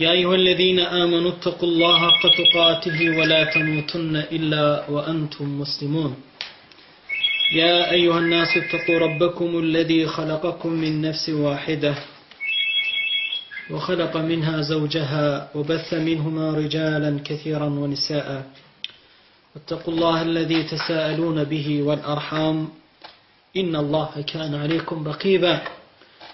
يا أيها الذين آمنوا اتقوا الله حق تقاته ولا تموتن إلا وأنتم مسلمون. يا أيها الناس اتقوا ربكم الذي خلقكم من نفس واحدة وخلق منها زوجها وبث منهما رجالا كثيرا ونساء. واتقوا الله الذي تساءلون به والأرحام. إن الله كان عليكم رقيبا.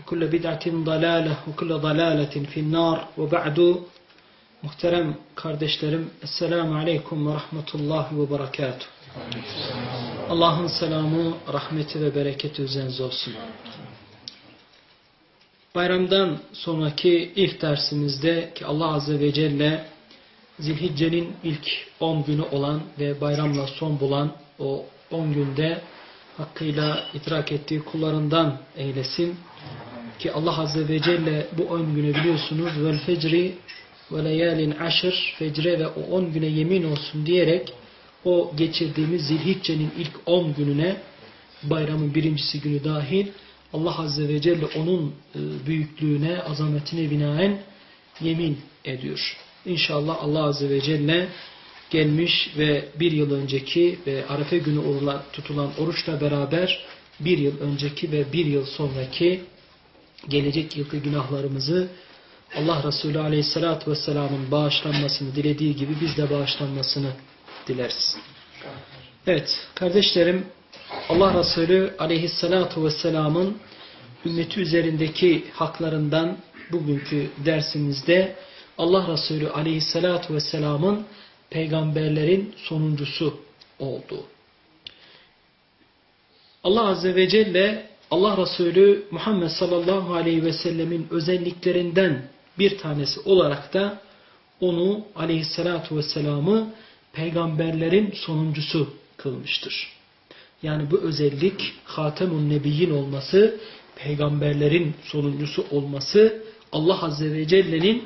وكل بدعة ضلالة وكل ضلالة في النار وبعد muhterem kardeşlerim Esselamu Aleyküm ve Rahmetullahi ve Berekatuhu Allah'ın selamı, rahmeti ve bereketi üzerinize olsun. Bayramdan sonraki ilk dersimizde ki Allah Azze ve Celle Zilhicce'nin ilk 10 günü olan ve bayramla son bulan o 10 günde hakkıyla idrak ettiği kullarından eylesin. ki Allah Azze ve Celle bu 10 güne biliyorsunuz vel fecri ve leyalin aşır fecre ve o 10 güne yemin olsun diyerek o geçirdiğimiz Zilhicce'nin ilk 10 gününe bayramın birincisi günü dahil Allah Azze ve Celle onun büyüklüğüne, azametine binaen yemin ediyor. İnşallah Allah Azze ve Celle gelmiş ve bir yıl önceki ve Arefe günü tutulan oruçla beraber bir yıl önceki ve bir yıl sonraki gelecek yılki günahlarımızı Allah Resulü Aleyhisselatü Vesselam'ın bağışlanmasını dilediği gibi biz de bağışlanmasını dileriz. Evet kardeşlerim Allah Resulü Aleyhisselatü Vesselam'ın ümmeti üzerindeki haklarından bugünkü dersimizde Allah Resulü Aleyhisselatü Vesselam'ın peygamberlerin sonuncusu oldu. Allah Azze ve Celle Allah Resulü Muhammed sallallahu aleyhi ve sellemin özelliklerinden bir tanesi olarak da onu aleyhissalatu vesselam'ı peygamberlerin sonuncusu kılmıştır. Yani bu özellik Hatemun Nebiyyin olması, peygamberlerin sonuncusu olması Allah Azze ve Celle'nin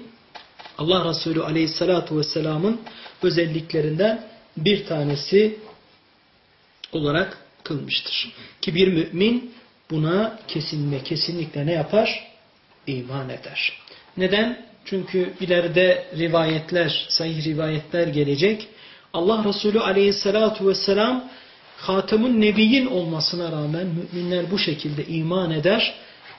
Allah Resulü aleyhissalatu vesselam'ın özelliklerinden bir tanesi olarak kılmıştır. Ki bir mümin buna kesin ve kesinlikle ne yapar? İman eder. Neden? Çünkü ileride rivayetler, sahih rivayetler gelecek. Allah Resulü aleyhissalatu vesselam Hatemun Nebiyyin olmasına rağmen müminler bu şekilde iman eder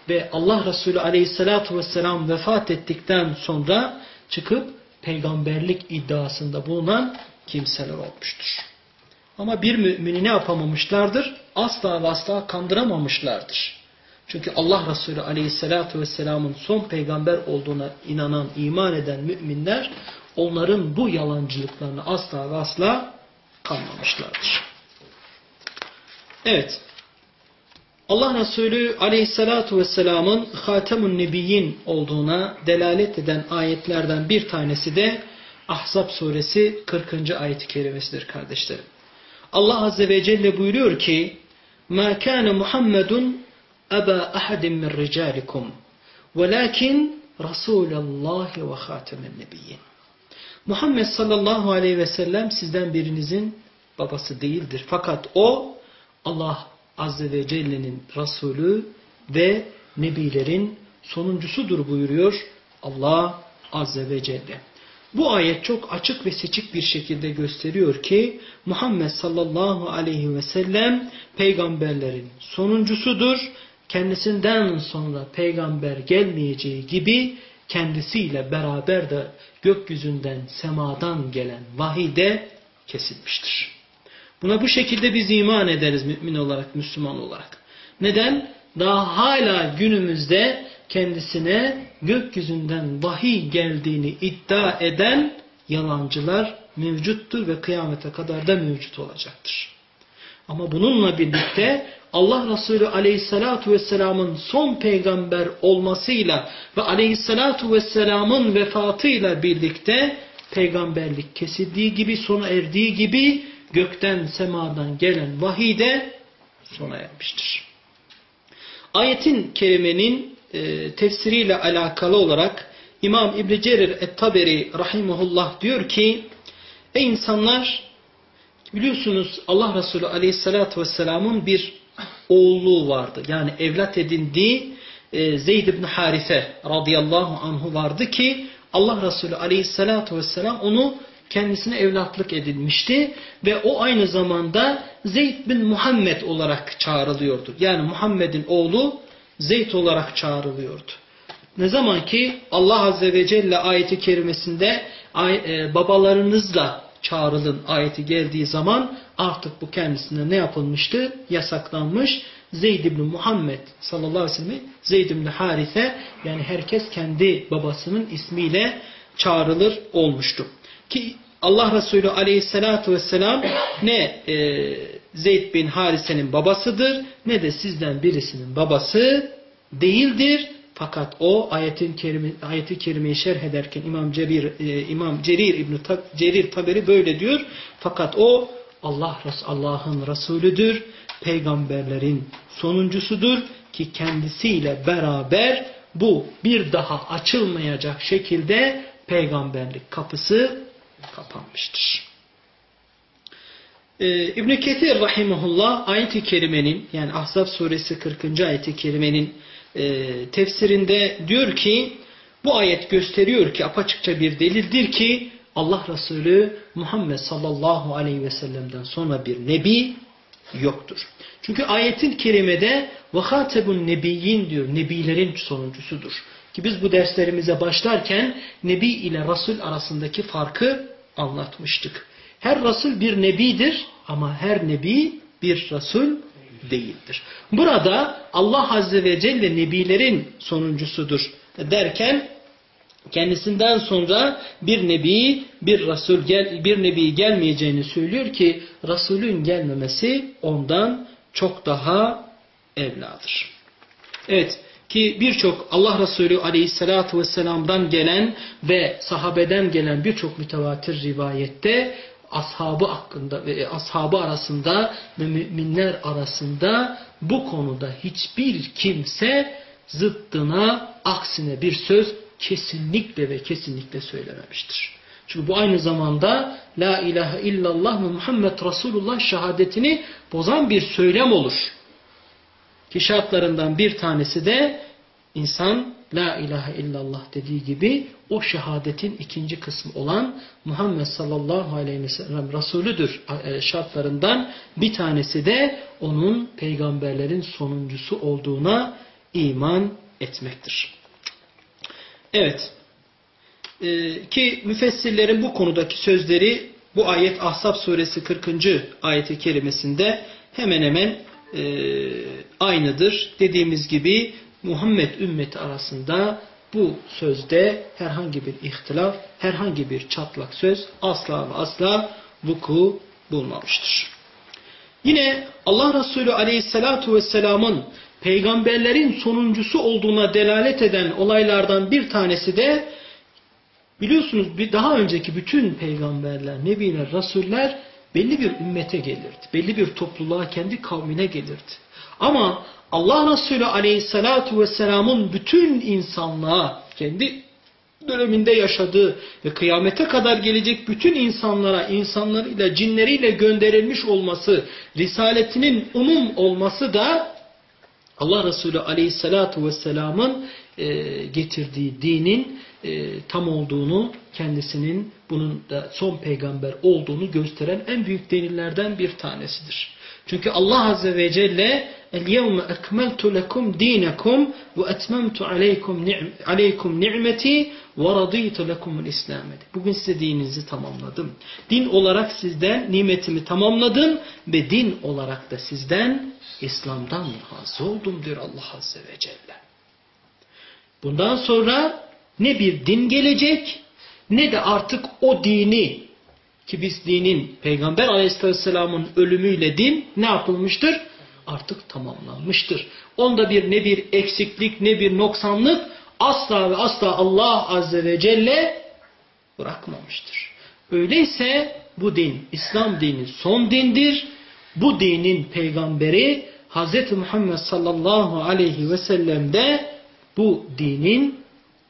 ve Allah Resulü aleyhissalatu vesselam vefat ettikten sonra çıkıp peygamberlik iddiasında bulunan kimseler olmuştur. Ama bir mümini ne yapamamışlardır? Asla ve asla kandıramamışlardır. Çünkü Allah Resulü aleyhissalatu vesselamın son peygamber olduğuna inanan, iman eden müminler onların bu yalancılıklarını asla ve asla kanmamışlardır. Evet. Allah Resulü aleyhissalatu vesselamın Hatemun Nebiyyin olduğuna delalet eden ayetlerden bir tanesi de Ahzab suresi 40. ayet-i kerimesidir kardeşlerim. Allah Azze ve Celle buyuruyor ki مَا كَانَ مُحَمَّدٌ أَبَا أَحَدٍ مِّنْ رِجَالِكُمْ وَلَكِنْ رَسُولَ اللّٰهِ وَخَاتَمَ النَّبِيِّينَ Muhammed sallallahu aleyhi ve sellem sizden birinizin babası değildir. Fakat o Allah Azze ve Celle'nin Resulü ve Nebilerin sonuncusudur buyuruyor Allah Azze ve Celle. Bu ayet çok açık ve seçik bir şekilde gösteriyor ki Muhammed sallallahu aleyhi ve sellem peygamberlerin sonuncusudur. Kendisinden sonra peygamber gelmeyeceği gibi kendisiyle beraber de gökyüzünden semadan gelen vahide kesilmiştir. Buna bu şekilde biz iman ederiz mümin olarak, Müslüman olarak. Neden? Daha hala günümüzde kendisine gökyüzünden vahiy geldiğini iddia eden yalancılar mevcuttur ve kıyamete kadar da mevcut olacaktır. Ama bununla birlikte Allah Resulü aleyhissalatu vesselamın son peygamber olmasıyla ve aleyhissalatu vesselamın vefatıyla birlikte peygamberlik kesildiği gibi sona erdiği gibi gökten semadan gelen vahiy de sona ermiştir. Ayetin kerimenin e, tefsiriyle alakalı olarak İmam İbn Cerir et-Taberi rahimehullah diyor ki Ey insanlar biliyorsunuz Allah Resulü aleyhissalatü vesselamın bir oğlu vardı. Yani evlat edindiği e, Zeyd ibn Harife radıyallahu anhu vardı ki Allah Resulü aleyhissalatü vesselam onu kendisine evlatlık edilmişti ve o aynı zamanda Zeyd bin Muhammed olarak çağrılıyordu. Yani Muhammed'in oğlu Zeyd olarak çağrılıyordu. Ne zaman ki Allah Azze ve Celle ayeti kerimesinde e, babalarınızla çağrılın ayeti geldiği zaman artık bu kendisine ne yapılmıştı? Yasaklanmış. Zeyd ibn Muhammed sallallahu aleyhi ve sellem Zeyd ibn Harise yani herkes kendi babasının ismiyle çağrılır olmuştu. Ki Allah Resulü aleyhissalatu vesselam ne e, Zeyd bin Harise'nin babasıdır ne de sizden birisinin babası değildir. Fakat o ayetin kerime, ayeti kerimeyi şerh ederken İmam Cerir e, İmam Cerir İbn Cerir Taberi böyle diyor. Fakat o Allah Allah'ın Resulüdür, peygamberlerin sonuncusudur ki kendisiyle beraber bu bir daha açılmayacak şekilde peygamberlik kapısı kapanmıştır. Ee, İbn-i Ketir Rahimullah ayet-i kerimenin yani Ahzab suresi 40. ayet-i kerimenin e, tefsirinde diyor ki bu ayet gösteriyor ki apaçıkça bir delildir ki Allah Resulü Muhammed sallallahu aleyhi ve sellem'den sonra bir nebi yoktur. Çünkü ayetin kerimede vahatebun nebiyyin diyor. Nebilerin sonuncusudur. Ki biz bu derslerimize başlarken nebi ile Resul arasındaki farkı anlatmıştık. Her Resul bir Nebidir ama her Nebi bir Resul değildir. Burada Allah Azze ve Celle Nebilerin sonuncusudur derken kendisinden sonra bir nebi, bir rasul gel, bir nebi gelmeyeceğini söylüyor ki rasulün gelmemesi ondan çok daha evladır. Evet ki birçok Allah Resulü aleyhissalatu vesselam'dan gelen ve sahabeden gelen birçok mütevatir rivayette ashabı hakkında ve ashabı arasında ve müminler arasında bu konuda hiçbir kimse zıttına aksine bir söz kesinlikle ve kesinlikle söylememiştir. Çünkü bu aynı zamanda La ilahe illallah ve Muhammed Resulullah şehadetini bozan bir söylem olur. Ki şartlarından bir tanesi de insan La ilahe illallah dediği gibi o şehadetin ikinci kısmı olan Muhammed sallallahu aleyhi ve sellem Resulüdür e, şartlarından bir tanesi de onun peygamberlerin sonuncusu olduğuna iman etmektir. Evet. Ee, ki müfessirlerin bu konudaki sözleri bu ayet Ahzab suresi 40. ayeti kerimesinde hemen hemen e, aynıdır. Dediğimiz gibi Muhammed ümmeti arasında bu sözde herhangi bir ihtilaf, herhangi bir çatlak söz asla ve asla vuku bulmamıştır. Yine Allah Resulü aleyhissalatu vesselamın peygamberlerin sonuncusu olduğuna delalet eden olaylardan bir tanesi de biliyorsunuz daha önceki bütün peygamberler, nebiler, rasuller belli bir ümmete gelirdi. Belli bir topluluğa, kendi kavmine gelirdi. Ama Allah Resulü aleyhissalatu vesselamın bütün insanlığa, kendi döneminde yaşadığı ve kıyamete kadar gelecek bütün insanlara, insanlarıyla, cinleriyle gönderilmiş olması, risaletinin umum olması da Allah Resulü aleyhissalatu vesselamın e, getirdiği dinin e, tam olduğunu, kendisinin bunun da son peygamber olduğunu gösteren en büyük delillerden bir tanesidir. Çünkü Allah Azze ve Celle dinekum ve etmemtu aleykum, aleykum ni'meti ve radıytu lekumul İslam Bugün size dininizi tamamladım. Din olarak sizden nimetimi tamamladım ve din olarak da sizden İslam'dan razı oldum diyor Allah Azze ve Celle. Bundan sonra ne bir din gelecek ne de artık o dini ki biz dinin Peygamber aleyhisselamın ölümüyle din ne yapılmıştır? Artık tamamlanmıştır. Onda bir ne bir eksiklik ne bir noksanlık asla ve asla Allah azze ve celle bırakmamıştır. Öyleyse bu din İslam dini son dindir. Bu dinin peygamberi Hz. Muhammed sallallahu aleyhi ve sellem de bu dinin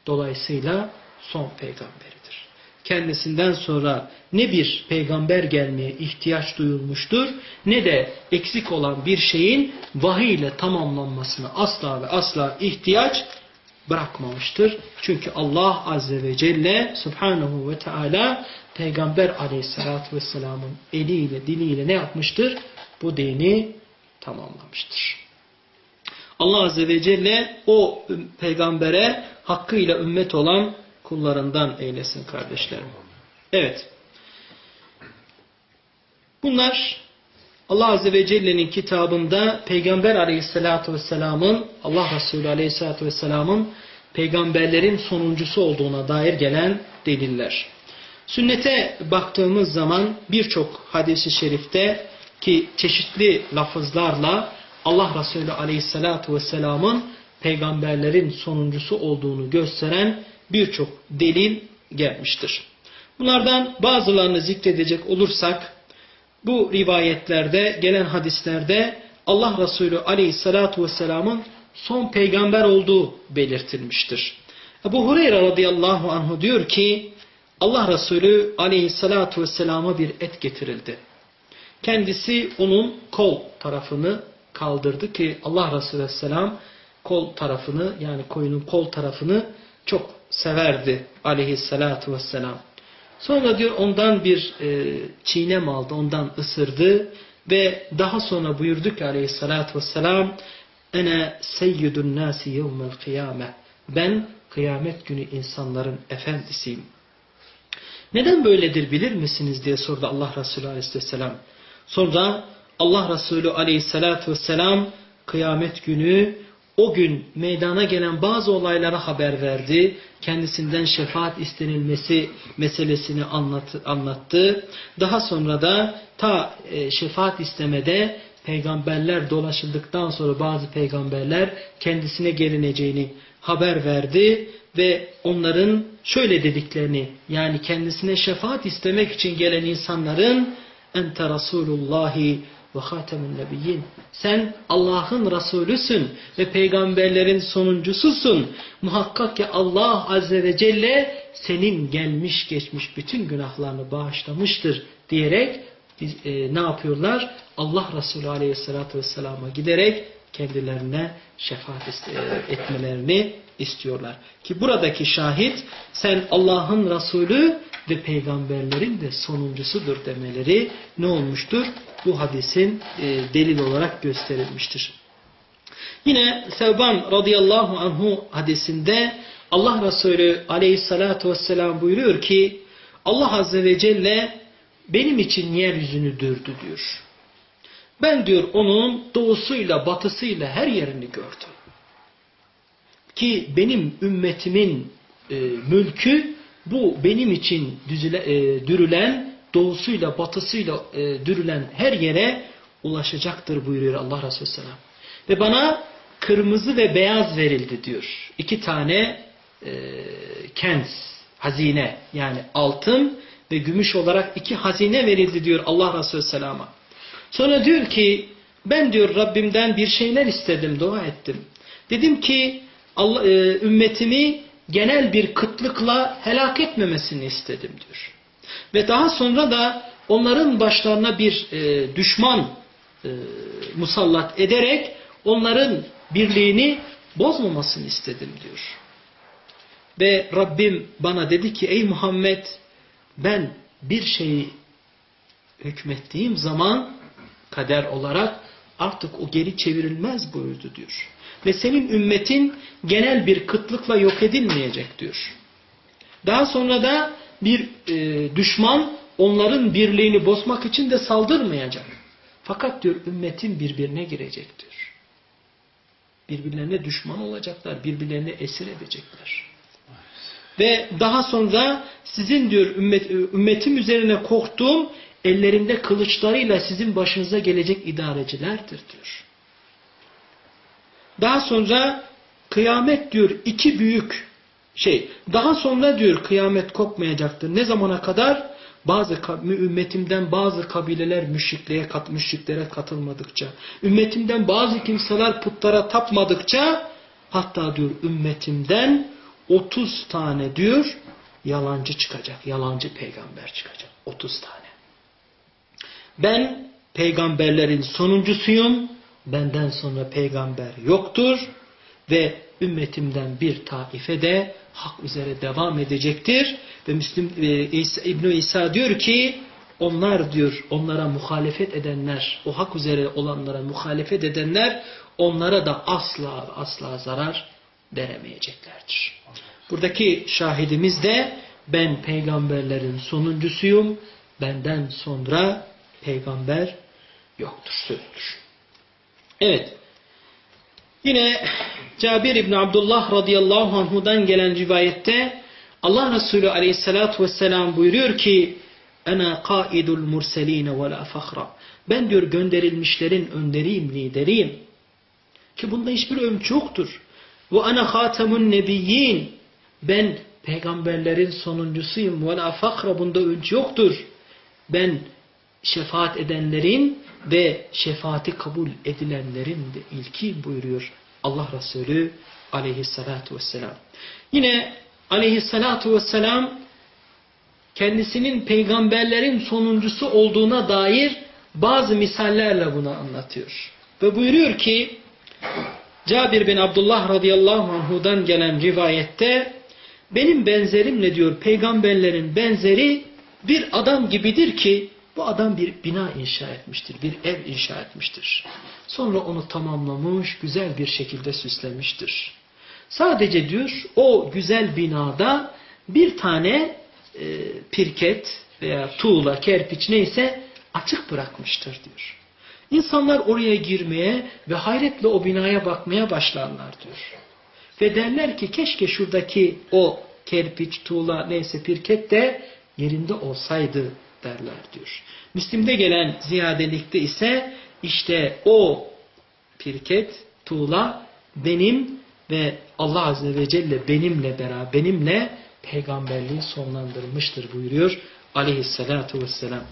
dolayısıyla son peygamberidir. Kendisinden sonra ne bir peygamber gelmeye ihtiyaç duyulmuştur ne de eksik olan bir şeyin vahiy ile tamamlanmasına asla ve asla ihtiyaç bırakmamıştır. Çünkü Allah Azze ve Celle Subhanahu ve Teala Peygamber Aleyhisselatü Vesselam'ın eliyle diliyle ne yapmıştır? Bu dini tamamlamıştır. Allah Azze ve Celle o peygambere hakkıyla ümmet olan kullarından eylesin kardeşlerim. Evet. Bunlar Allah Azze ve Celle'nin kitabında Peygamber Aleyhisselatü Vesselam'ın Allah Resulü Aleyhisselatü Vesselam'ın peygamberlerin sonuncusu olduğuna dair gelen deliller. Sünnete baktığımız zaman birçok hadisi şerifte ki çeşitli lafızlarla Allah Resulü Aleyhisselatü Vesselam'ın peygamberlerin sonuncusu olduğunu gösteren birçok delil gelmiştir. Bunlardan bazılarını zikredecek olursak bu rivayetlerde gelen hadislerde Allah Resulü Aleyhisselatü Vesselam'ın son peygamber olduğu belirtilmiştir. Ebu Hureyre radıyallahu anhu diyor ki Allah Resulü Aleyhisselatü Vesselam'a bir et getirildi. Kendisi onun kol tarafını kaldırdı ki Allah Resulü Aleyhisselam kol tarafını yani koyunun kol tarafını çok severdi aleyhissalatu vesselam. Sonra diyor ondan bir e, çiğnem aldı, ondan ısırdı ve daha sonra buyurdu ki aleyhissalatu vesselam Ene seyyidun nasi yevmel kıyame. Ben kıyamet günü insanların efendisiyim. Neden böyledir bilir misiniz diye sordu Allah Resulü aleyhisselam. Sonra Allah Resulü aleyhissalatu vesselam kıyamet günü o gün meydana gelen bazı olaylara haber verdi. Kendisinden şefaat istenilmesi meselesini anlattı. Daha sonra da ta e, şefaat istemede peygamberler dolaşıldıktan sonra bazı peygamberler kendisine gelineceğini haber verdi ve onların şöyle dediklerini yani kendisine şefaat istemek için gelen insanların ente Rasulullahi ve hatemun nebiyyin. Sen Allah'ın Resulüsün ve peygamberlerin sonuncususun. Muhakkak ki Allah Azze ve Celle senin gelmiş geçmiş bütün günahlarını bağışlamıştır diyerek e, ne yapıyorlar? Allah Resulü Aleyhisselatü Vesselam'a giderek kendilerine şefaat e, etmelerini istiyorlar. Ki buradaki şahit sen Allah'ın Resulü ve peygamberlerin de sonuncusudur demeleri ne olmuştur? Bu hadisin e, delil olarak gösterilmiştir. Yine Sevban radıyallahu anhu hadisinde Allah Resulü aleyhissalatu vesselam buyuruyor ki Allah azze ve celle benim için yeryüzünü dürdü diyor. Ben diyor onun doğusuyla batısıyla her yerini gördüm. Ki benim ümmetimin e, mülkü bu benim için düzüle, e, dürülen doğusuyla batısıyla e, dürülen her yere ulaşacaktır buyuruyor Allah Resulü Selam. Ve bana kırmızı ve beyaz verildi diyor. İki tane e, kens, hazine yani altın ve gümüş olarak iki hazine verildi diyor Allah Resulü Selam'a. Sonra diyor ki ben diyor Rabbimden bir şeyler istedim, dua ettim. Dedim ki Allah, e, ümmetimi genel bir kıtlıkla helak etmemesini istedim diyor. Ve daha sonra da onların başlarına bir e, düşman e, musallat ederek onların birliğini bozmamasını istedim diyor. Ve Rabbim bana dedi ki ey Muhammed ben bir şeyi hükmettiğim zaman kader olarak artık o geri çevrilmez buyurdu diyor. Ve senin ümmetin genel bir kıtlıkla yok edilmeyecek diyor. Daha sonra da bir e, düşman onların birliğini bozmak için de saldırmayacak. Fakat diyor ümmetin birbirine girecek diyor. Birbirlerine düşman olacaklar, birbirlerine esir edecekler. Ve daha sonra sizin diyor ümmet, ümmetim üzerine korktuğum ellerinde kılıçlarıyla sizin başınıza gelecek idarecilerdir diyor. Daha sonra kıyamet diyor iki büyük şey. Daha sonra diyor kıyamet kopmayacaktır. Ne zamana kadar? Bazı ümmetimden bazı kabileler müşriklere, kat, müşriklere katılmadıkça, ümmetimden bazı kimseler putlara tapmadıkça, hatta diyor ümmetimden 30 tane diyor yalancı çıkacak, yalancı peygamber çıkacak. 30 tane. Ben peygamberlerin sonuncusuyum, benden sonra peygamber yoktur ve ümmetimden bir taife de hak üzere devam edecektir. Ve Müslüm e, İsa, İbn İsa diyor ki onlar diyor onlara muhalefet edenler, o hak üzere olanlara muhalefet edenler onlara da asla asla zarar veremeyeceklerdir. Buradaki şahidimiz de ben peygamberlerin sonuncusuyum, benden sonra peygamber yoktur sözüdür. Evet. Yine Cabir İbni Abdullah radıyallahu anhudan gelen rivayette Allah Resulü aleyhissalatu vesselam buyuruyor ki Ana kaidul murseline ve la. Ben diyor gönderilmişlerin önderiyim, lideriyim. Ki bunda hiçbir övünç yoktur. Ve ana hatamun nebiyyin. Ben peygamberlerin sonuncusuyum. Ve la bunda övünç yoktur. Ben şefaat edenlerin ve şefaati kabul edilenlerin de ilki buyuruyor Allah Resulü aleyhissalatu vesselam. Yine aleyhissalatu vesselam kendisinin peygamberlerin sonuncusu olduğuna dair bazı misallerle bunu anlatıyor. Ve buyuruyor ki Cabir bin Abdullah radıyallahu anhudan gelen rivayette benim benzerimle diyor peygamberlerin benzeri bir adam gibidir ki bu adam bir bina inşa etmiştir, bir ev inşa etmiştir. Sonra onu tamamlamış, güzel bir şekilde süslemiştir. Sadece diyor o güzel binada bir tane e, pirket veya tuğla, kerpiç neyse açık bırakmıştır diyor. İnsanlar oraya girmeye ve hayretle o binaya bakmaya başlarlar diyor. Ve derler ki keşke şuradaki o kerpiç, tuğla neyse pirket de yerinde olsaydı derler diyor. Müslim'de gelen ziyadelikte ise işte o pirket, tuğla benim ve Allah Azze ve Celle benimle beraber, benimle peygamberliği sonlandırmıştır buyuruyor aleyhissalatu vesselam.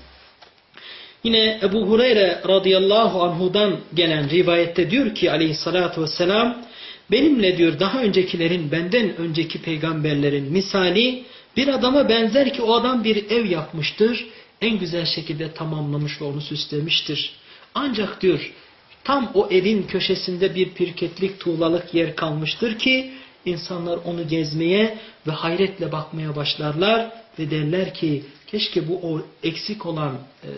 Yine Ebu Hureyre radıyallahu anhudan gelen rivayette diyor ki aleyhissalatu vesselam benimle diyor daha öncekilerin benden önceki peygamberlerin misali bir adama benzer ki o adam bir ev yapmıştır en güzel şekilde tamamlamış ve onu süslemiştir. Ancak diyor tam o evin köşesinde bir pirketlik tuğlalık yer kalmıştır ki insanlar onu gezmeye ve hayretle bakmaya başlarlar ve derler ki keşke bu o eksik olan e,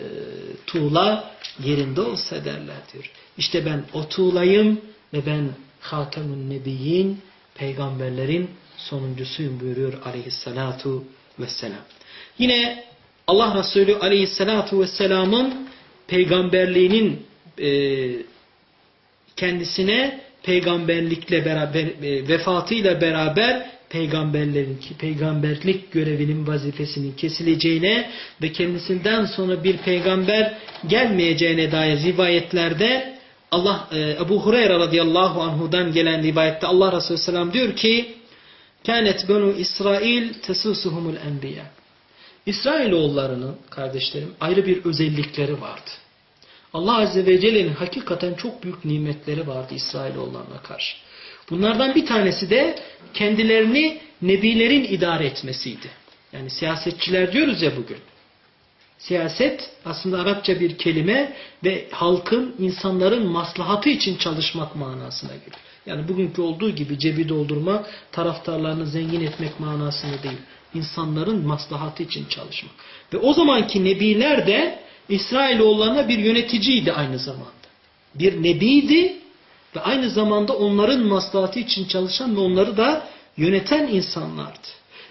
tuğla yerinde olsa derler diyor. İşte ben o tuğlayım ve ben Hatemun Nebiyyin peygamberlerin sonuncusuyum buyuruyor aleyhissalatu vesselam. Yine Allah Resulü aleyhissalatu vesselamın peygamberliğinin e, kendisine peygamberlikle beraber e, vefatıyla beraber peygamberlerin ki peygamberlik görevinin vazifesinin kesileceğine ve kendisinden sonra bir peygamber gelmeyeceğine dair rivayetlerde Allah e, Ebu Hureyre radıyallahu anhudan gelen rivayette Allah Resulü selam diyor ki kânet benu İsrail tesusuhumul enbiya İsrailoğullarının kardeşlerim ayrı bir özellikleri vardı. Allah Azze ve Celle'nin hakikaten çok büyük nimetleri vardı İsrailoğullarına karşı. Bunlardan bir tanesi de kendilerini nebilerin idare etmesiydi. Yani siyasetçiler diyoruz ya bugün. Siyaset aslında Arapça bir kelime ve halkın, insanların maslahatı için çalışmak manasına gelir. Yani bugünkü olduğu gibi cebi doldurma, taraftarlarını zengin etmek manasını değil insanların maslahatı için çalışmak. Ve o zamanki nebiler de İsrailoğullarına bir yöneticiydi aynı zamanda. Bir nebiydi ve aynı zamanda onların maslahatı için çalışan ve onları da yöneten insanlardı.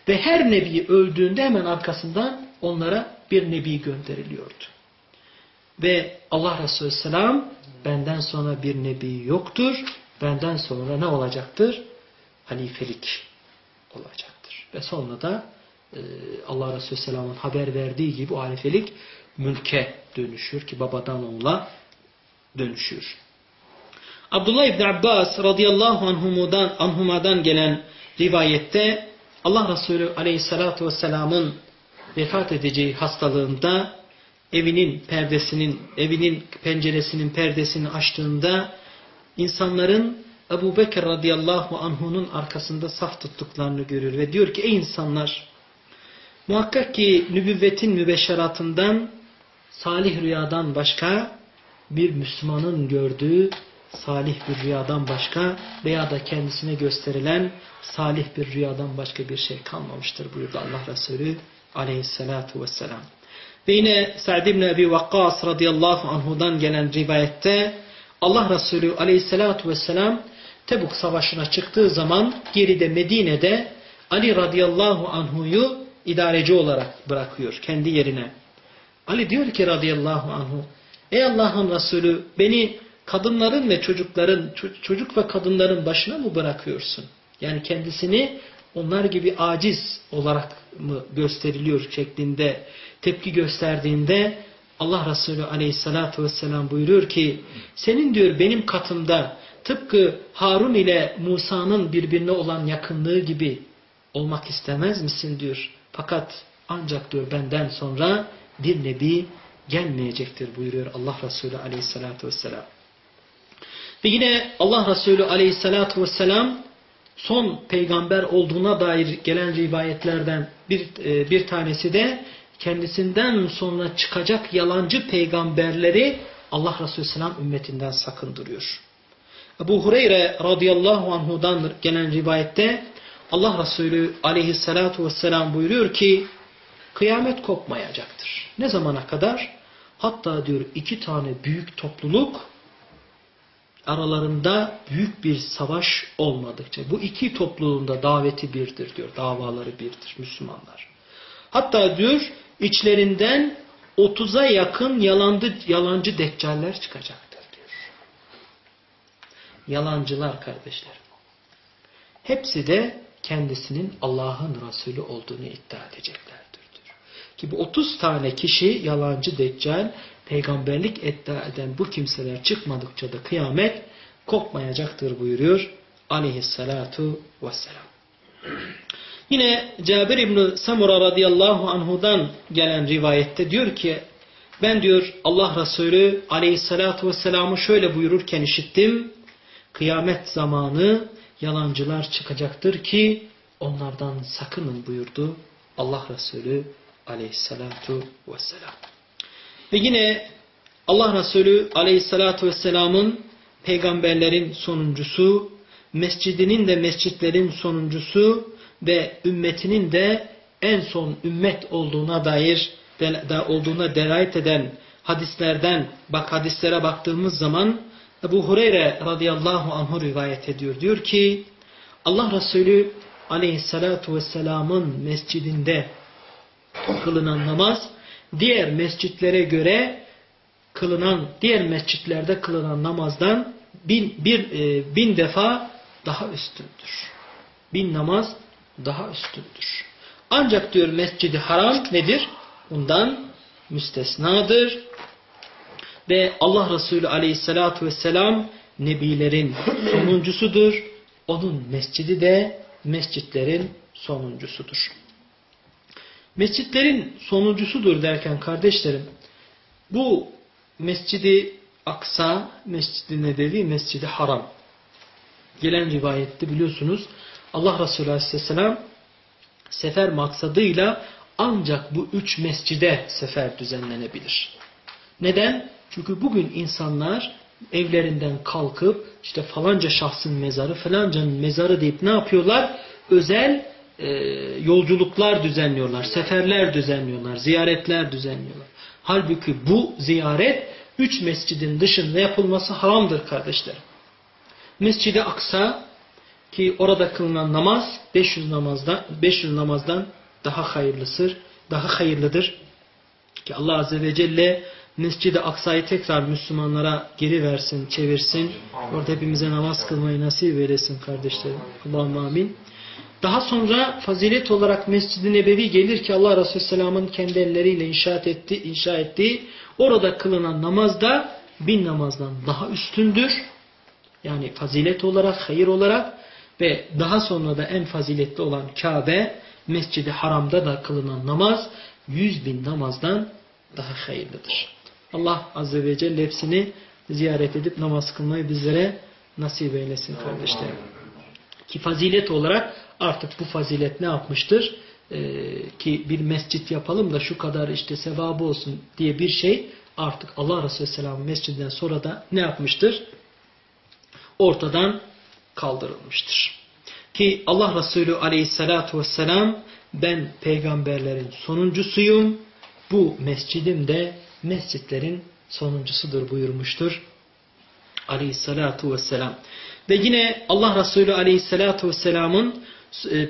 Ve her nebi öldüğünde hemen arkasından onlara bir nebi gönderiliyordu. Ve Allah Resulü Selam benden sonra bir nebi yoktur. Benden sonra ne olacaktır? Halifelik olacaktır. Ve sonra da e, Allah Resulü Selam'ın haber verdiği gibi o halifelik mülke dönüşür ki babadan oğula dönüşür. Abdullah İbni Abbas radıyallahu anhumudan, anhumadan gelen rivayette Allah Resulü aleyhissalatu vesselamın vefat edeceği hastalığında evinin perdesinin, evinin penceresinin perdesini açtığında insanların Ebu Bekir radıyallahu anhunun arkasında saf tuttuklarını görür ve diyor ki ey insanlar muhakkak ki nübüvvetin mübeşşeratından salih rüyadan başka bir Müslümanın gördüğü salih bir rüyadan başka veya da kendisine gösterilen salih bir rüyadan başka bir şey kalmamıştır buyurdu Allah Resulü aleyhissalatu vesselam. Ve yine Sa'd ibn Ebi Vakkas radıyallahu anhudan gelen rivayette Allah Resulü aleyhissalatu vesselam Tebuk savaşına çıktığı zaman geride Medine'de Ali radıyallahu anhuyu idareci olarak bırakıyor kendi yerine. Ali diyor ki radıyallahu anhu Ey Allah'ın Resulü beni kadınların ve çocukların çocuk ve kadınların başına mı bırakıyorsun? Yani kendisini onlar gibi aciz olarak mı gösteriliyor şeklinde tepki gösterdiğinde Allah Resulü aleyhissalatu vesselam buyuruyor ki senin diyor benim katımda tıpkı Harun ile Musa'nın birbirine olan yakınlığı gibi olmak istemez misin diyor. Fakat ancak diyor benden sonra bir nebi gelmeyecektir buyuruyor Allah Resulü aleyhissalatu vesselam. Ve yine Allah Resulü aleyhissalatu vesselam son peygamber olduğuna dair gelen rivayetlerden bir, e, bir tanesi de kendisinden sonra çıkacak yalancı peygamberleri Allah Resulü Selam ümmetinden sakındırıyor. Ebu Hureyre radıyallahu anhudan gelen rivayette Allah Resulü aleyhissalatu vesselam buyuruyor ki kıyamet kopmayacaktır. Ne zamana kadar? Hatta diyor iki tane büyük topluluk aralarında büyük bir savaş olmadıkça. Bu iki topluluğun da daveti birdir diyor. Davaları birdir Müslümanlar. Hatta diyor içlerinden 30'a yakın yalancı, yalancı deccaller çıkacaktır diyor. Yalancılar kardeşler. Hepsi de kendisinin Allah'ın Resulü olduğunu iddia edeceklerdir. Ki bu 30 tane kişi yalancı deccal peygamberlik iddia eden bu kimseler çıkmadıkça da kıyamet kopmayacaktır buyuruyor aleyhissalatu vesselam. Yine Cabir İbni Samura radıyallahu anhudan gelen rivayette diyor ki ben diyor Allah Resulü aleyhissalatu vesselam'ı şöyle buyururken işittim. Kıyamet zamanı yalancılar çıkacaktır ki onlardan sakının buyurdu Allah Resulü aleyhissalatu vesselam. Ve yine Allah Resulü aleyhissalatu vesselamın peygamberlerin sonuncusu, mescidinin de mescitlerin sonuncusu ve ümmetinin de en son ümmet olduğuna dair olduğuna derayet eden hadislerden bak hadislere baktığımız zaman Ebu Hureyre radıyallahu anhu rivayet ediyor. Diyor ki Allah Resulü aleyhissalatu vesselamın mescidinde kılınan namaz diğer mescitlere göre kılınan, diğer mescitlerde kılınan namazdan bin, bir, e, bin defa daha üstündür. Bin namaz daha üstündür. Ancak diyor mescidi haram nedir? Bundan müstesnadır. Ve Allah Resulü aleyhissalatu vesselam nebilerin sonuncusudur. Onun mescidi de mescitlerin sonuncusudur. Mescitlerin sonuncusudur derken kardeşlerim bu Mescidi Aksa, Mescidi Nebevi, Mescidi Haram. Gelen rivayette biliyorsunuz Allah Resulü Aleyhisselam sefer maksadıyla ancak bu üç mescide sefer düzenlenebilir. Neden? Çünkü bugün insanlar evlerinden kalkıp işte falanca şahsın mezarı falancanın mezarı deyip ne yapıyorlar? Özel e, yolculuklar düzenliyorlar, seferler düzenliyorlar, ziyaretler düzenliyorlar. Halbuki bu ziyaret üç mescidin dışında yapılması haramdır kardeşlerim. Mescid-i Aksa ki orada kılınan namaz 500 namazdan 500 namazdan daha hayırlısıdır. Daha hayırlıdır. Ki Allah Azze ve Celle Mescid-i Aksa'yı tekrar Müslümanlara geri versin, çevirsin. Orada hepimize namaz kılmayı nasip eylesin kardeşlerim. Allah'ım amin. Daha sonra fazilet olarak Mescid-i Nebevi gelir ki Allah Resulü Selam'ın kendi elleriyle inşaat etti, inşa ettiği orada kılınan namaz da bin namazdan daha üstündür. Yani fazilet olarak, hayır olarak ve daha sonra da en faziletli olan Kabe, Mescid-i Haram'da da kılınan namaz yüz bin namazdan daha hayırlıdır. Allah Azze ve Celle hepsini ziyaret edip namaz kılmayı bizlere nasip eylesin kardeşlerim. Ki fazilet olarak artık bu fazilet ne yapmıştır? Ee, ki bir mescit yapalım da şu kadar işte sevabı olsun diye bir şey artık Allah Resulü Selam mescidden sonra da ne yapmıştır? Ortadan kaldırılmıştır. Ki Allah Resulü Aleyhisselatü Vesselam ben peygamberlerin sonuncusuyum. Bu mescidim de mescitlerin sonuncusudur buyurmuştur. Aleyhissalatu vesselam. Ve yine Allah Resulü aleyhissalatu vesselamın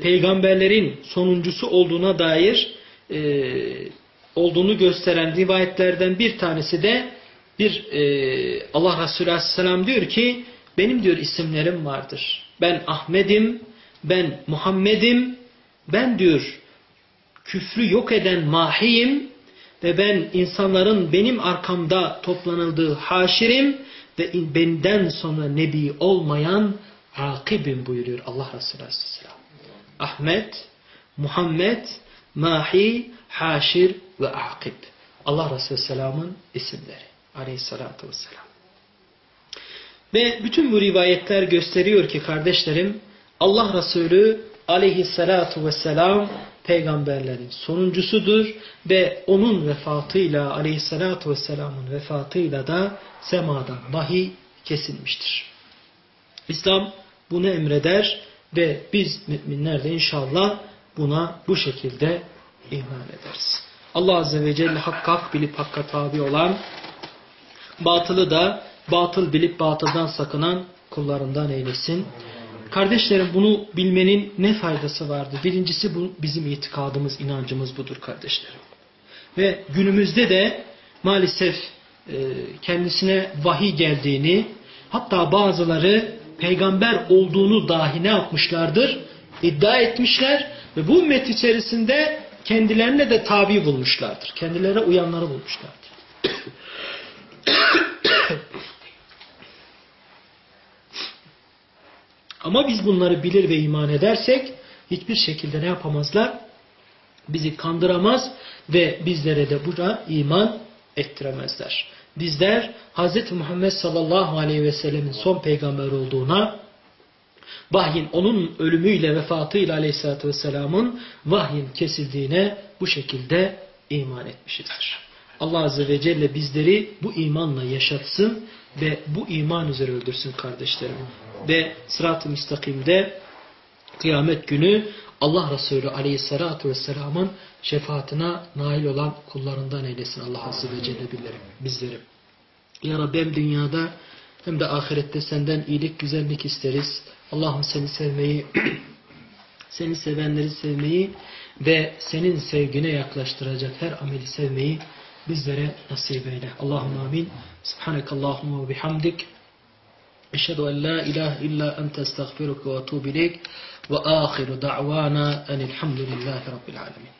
peygamberlerin sonuncusu olduğuna dair e, olduğunu gösteren rivayetlerden bir tanesi de bir e, Allah Resulü aleyhisselam diyor ki benim diyor isimlerim vardır. Ben Ahmet'im, ben Muhammed'im, ben diyor küfrü yok eden mahiyim ve ben insanların benim arkamda toplanıldığı haşirim ve benden sonra nebi olmayan akibim buyuruyor Allah Resulü Aleyhisselam. Ahmet, Muhammed, Mahi, Haşir ve Akib. Allah Resulü Selam'ın isimleri. Aleyhisselatü Vesselam. Ve bütün bu rivayetler gösteriyor ki kardeşlerim Allah Resulü Aleyhisselatü Vesselam peygamberlerin sonuncusudur ve onun vefatıyla aleyhissalatü vesselamın vefatıyla da semadan vahiy kesilmiştir. İslam bunu emreder ve biz müminler de inşallah buna bu şekilde iman ederiz. Allah Azze ve Celle hakka hak bilip hakka tabi olan, batılı da batıl bilip batıldan sakınan kullarından eylesin. Kardeşlerim bunu bilmenin ne faydası vardı? Birincisi bu bizim itikadımız, inancımız budur kardeşlerim. Ve günümüzde de maalesef e, kendisine vahiy geldiğini, hatta bazıları peygamber olduğunu dahi ne yapmışlardır? İddia etmişler ve bu ümmet içerisinde kendilerine de tabi bulmuşlardır. Kendilerine uyanları bulmuşlardır. Ama biz bunları bilir ve iman edersek hiçbir şekilde ne yapamazlar? Bizi kandıramaz ve bizlere de buna iman ettiremezler. Bizler Hz. Muhammed sallallahu aleyhi ve sellemin son peygamber olduğuna, vahyin onun ölümüyle vefatıyla aleyhissalatü vesselamın vahyin kesildiğine bu şekilde iman etmişizdir. Allah Azze ve Celle bizleri bu imanla yaşatsın ve bu iman üzere öldürsün kardeşlerim. Ve sırat-ı müstakimde kıyamet günü Allah Resulü aleyhissalatu vesselamın şefaatine nail olan kullarından eylesin Allah Azze ve Celle bizleri. Ya Rabbi hem dünyada hem de ahirette senden iyilik, güzellik isteriz. Allah'ım seni sevmeyi, seni sevenleri sevmeyi ve senin sevgine yaklaştıracak her ameli sevmeyi bizlere nasip eyle. Allahümme amin. Subhanakallahumma ve bihamdik. Eşhedü en la ilahe illa ente estağfiruke ve etûbü ileyk. Ve ahiru da'vana enilhamdülillahi rabbil alemin.